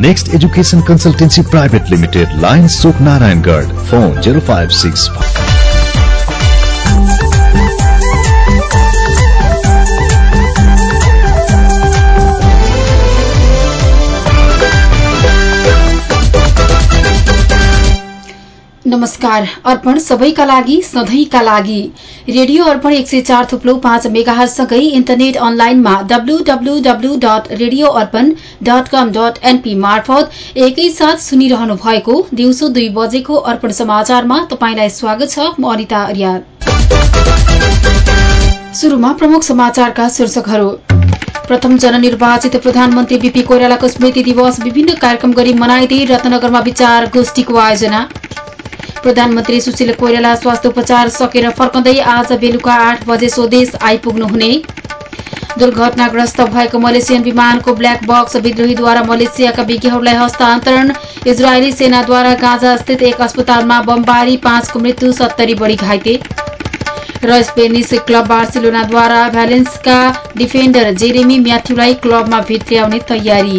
Next education consultancy private limited lines Sukhnarayangadh four zero five six five नमस्कार। अर्पण सबैका लागि सधैँका लागि। रेडियो अर्पण एक सय चार थुप्लो पाँच मेगाहरूसँगै इन्टरनेट अनलाइनमा W W W dot radio Arpan dot com dot NP मार्फत एकैसाथ सुनिरहनु भएको दिउँसो दुई बजेको अर्पण समाचारमा तपाईँलाई स्वागत छ म अनिता अर्याल प्रथम जननिर्वाचित प्रधानमन्त्री बीपी कोइरालाको स्मृति दिवस विभिन्न कार्यक्रम गरी मनाइँदै रत्नगरमा विचार गोष्ठीको आयोजना। प्रधानमन्त्री सुशील कोइराला स्वास्थ्य उपचार सकेर फर्कँदै आज बेलुका आठ बजे स्वदेश आइपुग्नुहुने। दुर्घटनाग्रस्त भएको मलेसियन विमानको ब्ल्याक बक्स विद्रोहीद्वारा मलेसियाका विज्ञहरूलाई हस्तान्तरण इजरायली सेनाद्वारा गाँजा स्थित एक अस्पतालमा बमबारी पाँचको मृत्यु सत्तरी बढी घाइते। र स्पेनिस क्लब बार्सिलोनाद्वारा भ्यालेन्सका डिफेन्डर जेरेमी म्याथ्यूलाई क्लबमा भित्र्याउने तयारी।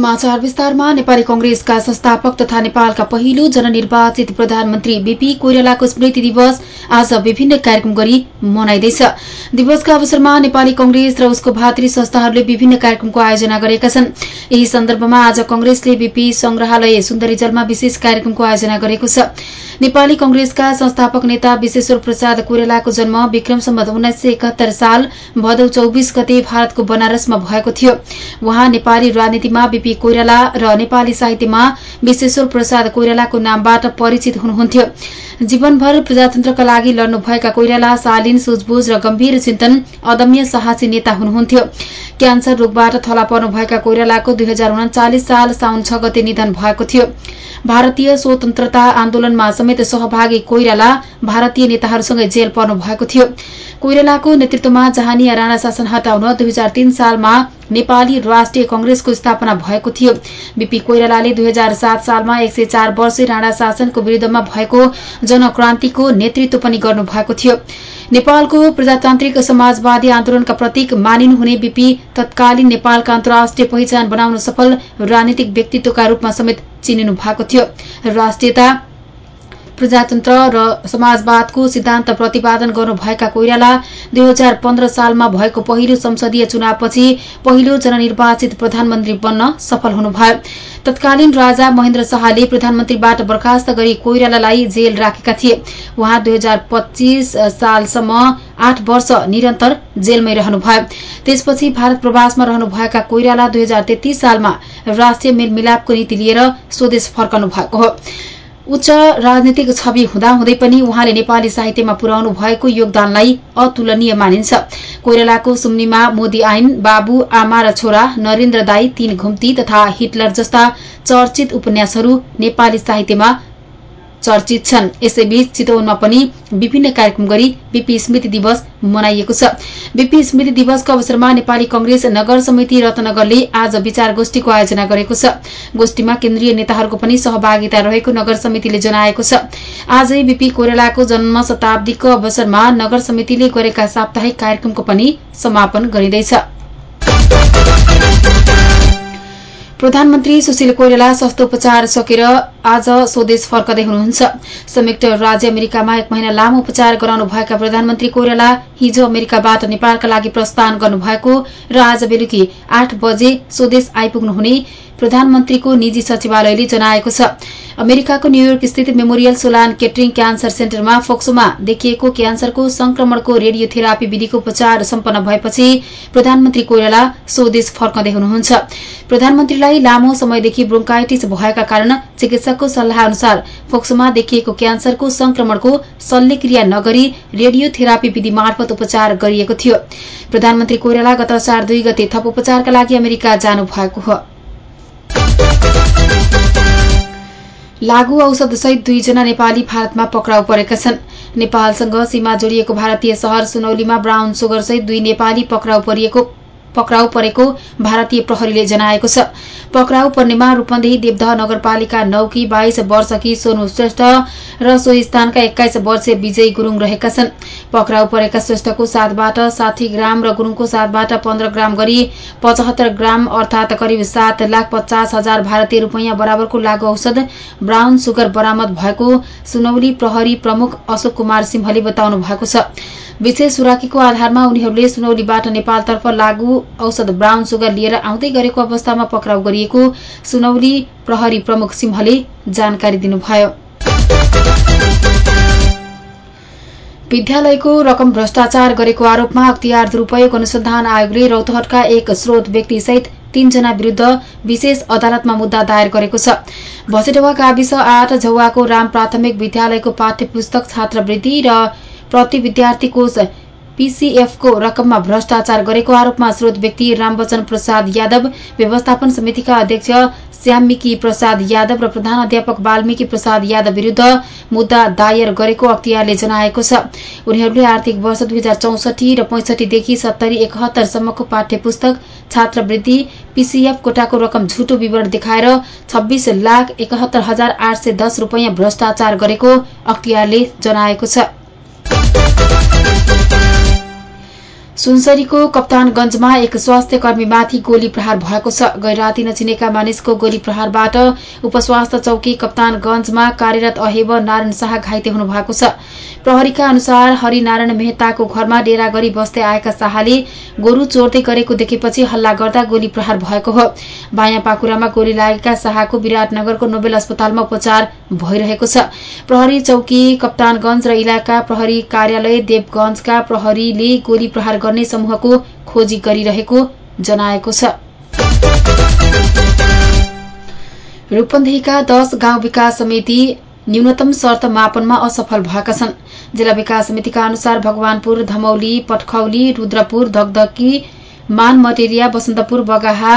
समाचार विस्तारमा नेपाली कंग्रेसका संस्थापक तथा नेपालका पहिलो जननिर्वाचित प्रधानमन्त्री बीपी कोइरालाको स्मृति दिवस आज विभिन्न कार्यक्रम गरी मनाइँदैछ। दिवसका अवसरमा नेपाली कंग्रेस र उसको भातृ संस्थाहरूले विभिन्न कार्यक्रमको आयोजना गरेका छन्। यही सन्दर्भमा आज कंग्रेसले बीपी संग्रहालय सुन्दरीजलमा विशेष कार्यक्रमको आयोजना गरेको छ। नेपाली कंग्रेसका संस्थापक नेता विश्वेश्वर प्रसाद कोइरालाको जन्म विक्रम सम्बत उन्नाइस साल भदौ चौबिस गते भारतको बनारसमा भएको थियो। उहाँ नेपाली राजनीतिमा बीपी कोइराला र नेपाली साहित्यमा विश्वेश्वर प्रसाद कोइरालाको नामबाट परिचित हुनुहुन्थ्यो। जीवनभर प्रजातन्त्रका लागि लड्नुभएका कोइराला शालीन सुझबुझ र गम्भीर चिन्तन अदम्य साहसी नेता हुनुहुन्थ्यो। क्यान्सर रोगबाट थला पर्नुभएका कोइरालाको दुई साल साउन छ गते निधन भएको थियो। भारतीय स्वतन्त्रता आन्दोलनमा समेत सहभागी कोइराला भारतीय नेताहरूसँगै जेल पर्नु भएको थियो। कोइरालाको नेतृत्वमा जहानिया राणा शासन हटाउन दुई सालमा नेपाली राष्ट्रिय कंग्रेसको स्थापना भएको थियो। बीपी कोइरालाले दुई सालमा एक सय चार वर्षे राणा शासनको विरूद्धमा भएको जनक्रान्तिको नेतृत्व पनि गर्नुभएको थियो। नेपालको प्रजातान्त्रिक समाजवादी आन्दोलनका प्रतीक मानिनुहुने बीपी तत्कालीन नेपालका अन्तर्राष्ट्रिय पहिचान बनाउन सफल राजनीतिक व्यक्तित्वका रूपमा समेत चिनिनु भएको थियो। राष्ट्रियता प्रजातन्त्र र समाजवादको सिद्धान्त प्रतिपादन गर्नुभएका कोइराला दुई हजार पन्ध्र सालमा भएको पहिलो संसदीय चुनावपछि पहिलो जननिर्वाचित प्रधानमन्त्री बन्न सफल हुनुभयो। तत्कालीन राजा महेन्द्र शाहले प्रधानमन्त्रीबाट बर्खास्त गरी कोइरालालाई जेल राखेका थिए। उहाँ दुई सालसम्म आठ वर्ष निरन्तर जेलमै रहनुभयो। त्यसपछि भारत प्रवासमा रहनुभएका कोइराला दुई सालमा राष्ट्रिय मेलमिलापको नीति लिएर स्वदेश फर्कनु भएको हो। उच्च राजनीतिक छवि हुँदाहुँदै पनि उहाँले नेपाली साहित्यमा पुर्याउनु भएको योगदानलाई अतुलनीय मानिन्छ। कोइरालाको सुम्नीमा मोदी आइन बाबु आमा र छोरा नरेन्द्र दाई तीन घुम्ती तथा हिटलर जस्ता चर्चित उपन्यासहरू नेपाली साहित्यमा चर्चित छन्। यसैबीच चितवनमा पनि विभिन्न कार्यक्रम गरी बीपी स्मृति दिवस मनाइएको छ। बीपी स्मृति दिवसको अवसरमा नेपाली कंग्रेस नगर समिति रत्नगरले आज विचार गोष्ठीको आयोजना गरेको छ। गोष्ठीमा केन्द्रीय नेताहरूको पनि सहभागिता रहेको नगर समितिले जनाएको छ। आजै बीपी कोइरालाको जन्म शताब्दीको अवसरमा नगर समितिले गरेका साप्ताहिक कार्यक्रमको पनि समापन गरिँदैछ। प्रधानमन्त्री सुशील कोइराला स्वास्थ्य उपचार सकेर आज स्वदेश फर्कदै हुनुहुन्छ। संयुक्त राज्य अमेरिकामा एक महिना लामो उपचार गराउनुभएका प्रधानमन्त्री कोइराला हिजो अमेरिकाबाट नेपालका लागि प्रस्थान गर्नुभएको र आज बेलुकी आठ बजे स्वदेश आइपुग्नुहुने प्रधानमन्त्रीको निजी सचिवालयले जनाएको छ। अमेरिकाको न्यूयोर्क स्थित मेमोरियल सोलान केटरिङ क्यान्सर सेन्टरमा फोक्सोमा देखिएको क्यान्सरको संक्रमणको रेडियोथेरापी विधिको उपचार सम्पन्न भएपछि प्रधानमन्त्री कोइराला स्वदेश फर्कँदै हुनुहुन्छ। प्रधानमन्त्रीलाई लामो समयदेखि ब्रोङ्काइटिस भएका कारण चिकित्सकको सल्लाह अनुसार फोक्सोमा देखिएको क्यान्सरको संक्रमणको शल्यक्रिया नगरी रेडियोथेरापी विधि मार्फत उपचार गरिएको थियो। प्रधानमन्त्री कोइराला गत चार दुई गते थप उपचारका लागि अमेरिका जानु भएको हो। लागू औषध सहित दुईजना नेपाली भारतमा पक्राउ परेका छन्। नेपालसँग सीमा जोडिएको भारतीय शहर सुनौलीमा ब्राउन सुगरसहित दुई नेपाली पक्राउ परेको भारतीय प्रहरीले जनाएको छ। पक्राउ पर्नेमा रूपन्देही देवदह नगरपालिका नौकी बाइस वर्षकी सोनु श्रेष्ठ र सोही स्थानका एक्काइस वर्षीय विजय गुरूङ रहेका छन्। पक्राउ परेका श्रेष्ठको साथबाट साठी ग्राम र गुरूङको साथबाट पन्ध्र ग्राम गरी पचहत्तर ग्राम अर्थात करिब सात लाख पचास हजार भारतीय रूपियाँ बराबरको लागू औषध ब्राउन सुगर बरामद भएको सुनौली प्रहरी प्रमुख अशोक कुमार सिंहले बताउनु भएको छ। विशेष सुराकीको आधारमा उनीहरूले सुनौलीबाट नेपालतर्फ लागू औषध ब्राउन सुगर लिएर आउँदै गरेको अवस्थामा पक्राउ गरिएको सुनौली प्रहरी प्रमुख सिंहले जानकारी दिनुभयो। विद्यालयको रकम भ्रष्टाचार गरेको आरोपमा अख्तियार दुरूपयोग अनुसन्धान आयोगले रौतहटका एक स्रोत व्यक्तिसहित तीनजना विरूद्ध विशेष अदालतमा मुद्दा दायर गरेको छ। भसेटवा गाविस आठ झौवाको राम प्राथमिक विद्यालयको पाठ्य पुस्तक छात्रवृद्धि र प्रति विद्यार्थी कोष पीसीएफको रकममा भ्रष्टाचार गरेको आरोपमा स्रोत व्यक्ति रामवचन प्रसाद यादव व्यवस्थापन समितिका अध्यक्ष श्यामिकी प्रसाद यादव र प्रधान अध्यापक वाल्मीकि प्रसाद यादव विरूद्ध मुद्दा दायर गरेको अख्तियारले जनाएको छ। उनीहरूले आर्थिक वर्ष दुई हजार चौसठी र पैंसठीदेखि सत्तरी एकहत्तरसम्मको पाठ्य पुस्तक छात्रवृत्ति पीसीएफ कोटाको रकम झुटो विवरण देखाएर छब्बीस लाख एकहत्तर हजार आठ सय दस रूपियाँ भ्रष्टाचार गरेको अख्तियारले जनाएको छ। सुनसरीको कप्तानगंजमा एक स्वास्थ्य कर्मीमाथि गोली प्रहार भएको छ। गैराती नचिनेका मानिसको गोली प्रहारबाट उपस्वास्थ्य चौकी कप्तानगंजमा कार्यरत अहेब नारायण शाह घाइते हुनुभएको छ। प्रहरीका अनुसार हरिनारायण मेहताको घरमा डेरा गरी बस्दै आएका शाहले गोरू चोर्दै गरेको देखेपछि हल्ला गर्दा गोली प्रहार भएको हो। बायाँ पाखुरामा गोली लागेका शाहको विराटनगरको नोबेल अस्पतालमा उपचार भइरहेको छ। प्रहरी चौकी कप्तानगंज र इलाका प्रहरी कार्यालय देवगंजका प्रहरीले गोली प्रहार गर्ने समूहको खोजी गरिरहेको जनाएको छ। रूपन्देहीका दश गाउँ विकास समिति न्यूनतम शर्त मापनमा असफल भएका छन्। जिल्ला विकास समितिका अनुसार भगवानपुर धमौली पटखौली रुद्रपुर धकधकी मानमटेरिया बसन्तपुर बगाहा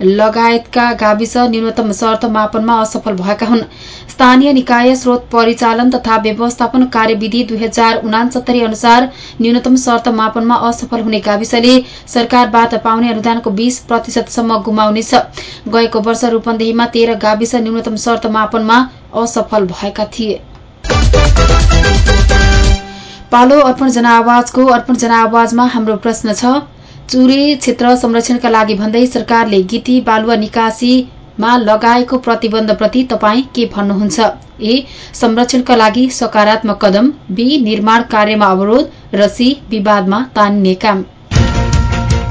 लगायतका गाविस न्यूनतम शर्त मापनमा असफल भएका हुन्। स्थानीय निकाय स्रोत परिचालन तथा व्यवस्थापन कार्यविधि दुई हजार उनासत्तरी अनुसार न्यूनतम शर्त मापनमा असफल हुने गाविसले सरकारबाट पाउने अनुदानको बीस प्रतिशतसम्म गुमाउनेछ। गएको वर्ष रूपन्देहीमा तेह्र गाविस न्यूनतम शर्त मापनमा असफल भएका थिए। पालो अर्पण जनआवाजको अर्पण जनआवाजमा हाम्रो प्रश्न छ चुरे क्षेत्र संरक्षणका लागि भन्दै सरकारले गिटी बालुवा निकासीमा लगाएको प्रतिबन्धप्रति तपाईँ के भन्नुहुन्छ? ए संरक्षणका लागि सकारात्मक कदम बी निर्माण कार्यमा अवरोध र सी विवादमा तानिने काम।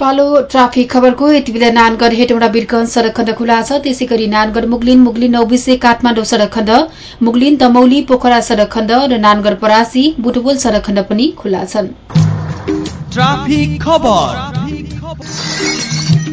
पालो ट्राफिक खबरको यति बेला नानगढ हेटौँडा बिरगंज सडक खण्ड खुला छ। त्यसै गरी नानगढ मुगलिन मुगलिन नौबिसे काठमाडौँ सडक खण्ड मुगलिन दमौली पोखरा सडक खण्ड र नानगढ परासी बुटबोल सडक खण्ड पनि खुला छन्।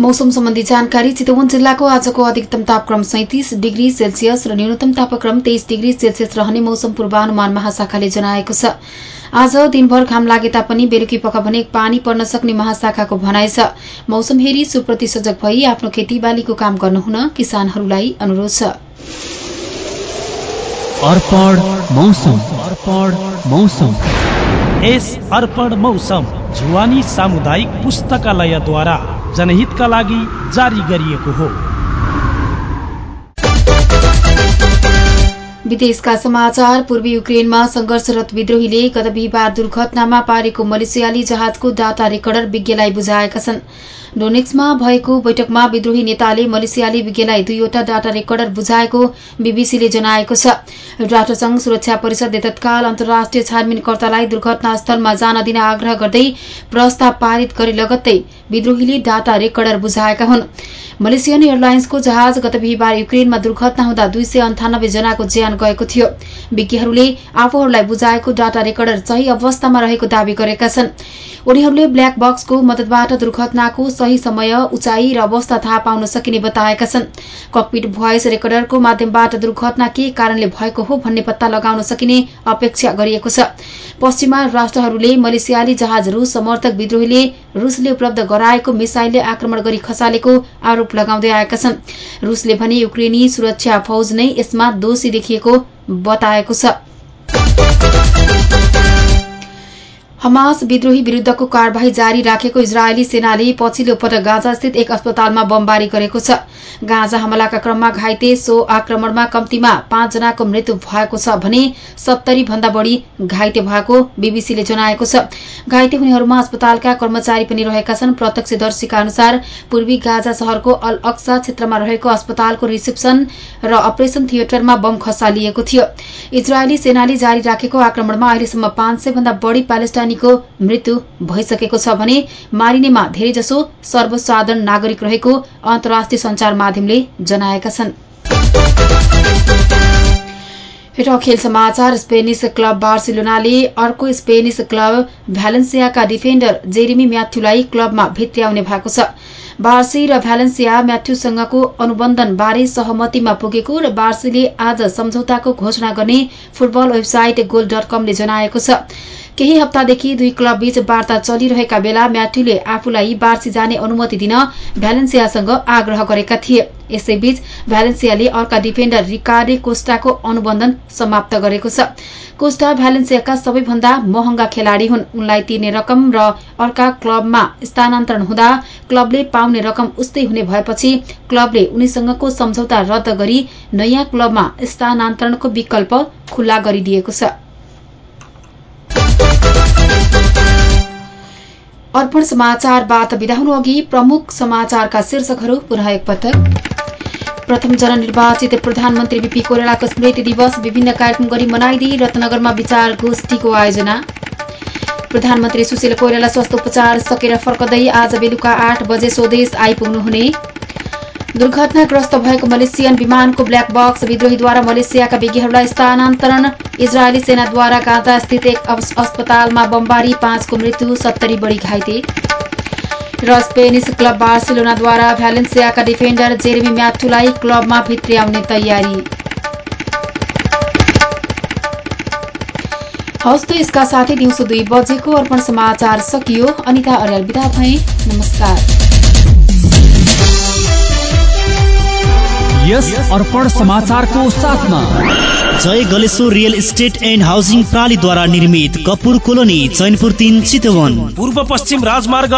मौसम सम्बन्धी जानकारी चितवन जिल्लाको आजको अधिकतम तापक्रम सैतिस डिग्री सेल्सियस र न्यूनतम तापक्रम तेइस डिग्री सेल्सियस रहने मौसम पूर्वानुमान महाशाखाले जनाएको छ। आज दिनभर घाम लागे तापनि बेलुकी पख भने पानी पर्न सक्ने महाशाखाको भनाइ छ। मौसम हेरी सुप्रति सजग भई आफ्नो खेतीबालीको काम गर्नुहुन किसानहरूलाई अनुरोध छ। अर्पण मौसम। जुवानी सामुदायिक पुस्तकालयद्वारा। जनहितका लागि जारी गरिएको हो। विदेशका समाचार पूर्वी युक्रेनमा संघर्षरत विद्रोहीले गत बिहिबार दुर्घटनामा पारेको मलेसियाली जहाजको डाटा रेकर्डर विज्ञलाई बुझाएका छन्। डोनेक्समा भएको बैठकमा विद्रोही नेताले मलेसियाली विज्ञलाई दुईवटा डाटा रेकर्डर बुझाएको बीबीसीले जनाएको छ। राष्ट्रसंघ सुरक्षा परिषदले तत्काल अन्तर्राष्ट्रिय छानबिनकर्तालाई दुर्घटनास्थलमा जान दिन आग्रह गर्दै प्रस्ताव पारित गरे लगत्तै विद्रोहीले डाटा रेकर्डर बुझाएका हुन्। मलेसियन एयरलाइन्सको जहाज गत बिहिबार युक्रेनमा दुर्घटना हुँदा दुई सय अन्ठानब्बे जनाको ज्यान गएको थियो। विज्ञहरूले आफूहरूलाई बुझाएको डाटा रेकर्डर सही अवस्थामा रहेको दावी गरेका छन्। उनीहरूले ब्ल्याक बक्सको मदतबाट दुर्घटनाको सही समय उचाइ र अवस्था थाहा पाउन सकिने बताएका छन्। ककपिट भोइस रेकर्डरको माध्यमबाट दुर्घटना के कारणले भएको हो भन्ने पत्ता लगाउन सकिने अपेक्षा गरिएको छ। पश्चिमा राष्ट्रहरूले मलेसियाली जहाज रूस समर्थक विद्रोहीले रूसले उपलब्ध गराएको मिसाइलले आक्रमण गरी खसालेको आरोप लगाउँदै आएका छन्। रूसले भने युक्रेनी सुरक्षा फौज नै यसमा दोषी देखिएको बताएको छ। हमास विद्रोही विरूद्धको कार्यवाही जारी राखेको इजरायली सेनाले पछिल्लो पटक गाजास्थित एक अस्पतालमा बमबारी गरेको छ। गाजा हमलाका क्रममा घाइते सो आक्रमणमा कम्तीमा पाँचजनाको मृत्यु भएको छ भने सत्तरी भन्दा बढ़ी घाइते भएको बीबीसीले जनाएको छ। घाइते हुनेहरूमा अस्पतालका कर्मचारी पनि रहेका छन्। प्रत्यक्षदर्शीका अनुसार पूर्वी गाजा शहरको अल अक्सा क्षेत्रमा रहेको अस्पतालको रिसेप्सन र अपरेशन थिएटरमा बम खसालिएको थियो। इजरायली सेनाले जारी राखेको आक्रमणमा अहिलेसम्म पाँच सय भन्दा बढ़ी प्यालेस्टाइनीको मृत्यु भइसकेको छ भने मारिनेमा धेरैजसो सर्वसाधारण नागरिक रहेको अन्तर्राष्ट्रिय संचार माध्यमले जनाएका छन्। खेल समाचार स्पेनिस क्लब बार्सिलोनाले अर्को स्पेनिस क्लब भ्यालेन्सियाका डिफेन्डर जेरेमी म्याथ्यूलाई क्लबमा भित्र्याउने भएको छ। बार्सी र भ्यालेन्सिया म्याथ्यूसँगको अनुबन्धन बारे सहमतिमा पुगेको र बार्सीले आज सम्झौताको घोषणा गर्ने फुटबल वेबसाइट गोल डट कमले जनाएको छ। केही हप्तादेखि दुई क्लब बीच वार्ता चलिरहेका बेला म्याथ्यूले आफूलाई बार्सी जाने अनुमति दिन भ्यालेन्सियासँग आग्रह गरेका थिए। यसैबीच भ्यालेन्सियाले अर्का डिफेन्डर रिकार्डे कोस्टाको अनुबन्धन समाप्त गरेको छ। कोस्टा भ्यालेन्सियाका सबैभन्दा महँगा खेलाड़ी हुन्। उनलाई तिर्ने रकम र अर्का क्लबमा स्थानान्तरण हुँदा क्लबले पाउने रकम उस्तै हुने भएपछि क्लबले उनीसँगको सम्झौता रद्द गरी नयाँ क्लबमा स्थानान्तरणको विकल्प खुल्ला गरिदिएको छ। अर्पण समाचारबाट बिदा हुनु अघि प्रमुख समाचारका शीर्षकहरू पुनः एकपटक। प्रथम जननिर्वाचित प्रधानमन्त्री बीपी कोइरालाको स्मृति दिवस विभिन्न कार्यक्रम गरी मनाइदिई रत्नगरमा विचार गोष्ठीको आयोजना। प्रधानमन्त्री सुशील कोइराला स्वास्थ्य उपचार सकेर फर्कदै आज बेलुका आठ बजे स्वदेश आइपुग्नुहुने। दुर्घटनाग्रस्त भएको मलेसियन विमानको ब्ल्याक बक्स विद्रोहीद्वारा मलेसियाका विज्ञहरूलाई स्थानान्तरण इजरायली सेनाद्वारा गाजा स्थित एक अस्पतालमा बमबारी पाँचको मृत्यु सत्तरी बढी घाइते। र स्पेनिस क्लब बार्सिलोनाद्वारा भ्यालेन्सियाका डिफेन्डर जेरेमी म्याथुलाई क्लबमा भित्र्याउने तयारी। हवस् त यसका साथै दिउँसो दुई बजेको अर्पण समाचार सकियो। अनिता अर्याल विदा भए। नमस्कार। यस अर्पण समाचारको साथमा Jai Galeshwar real estate and housing प्रणालीद्वारा निर्मित कपुर कोलोनी चैनपुर तिन चितवन। पूर्व पश्चिम राजमार्ग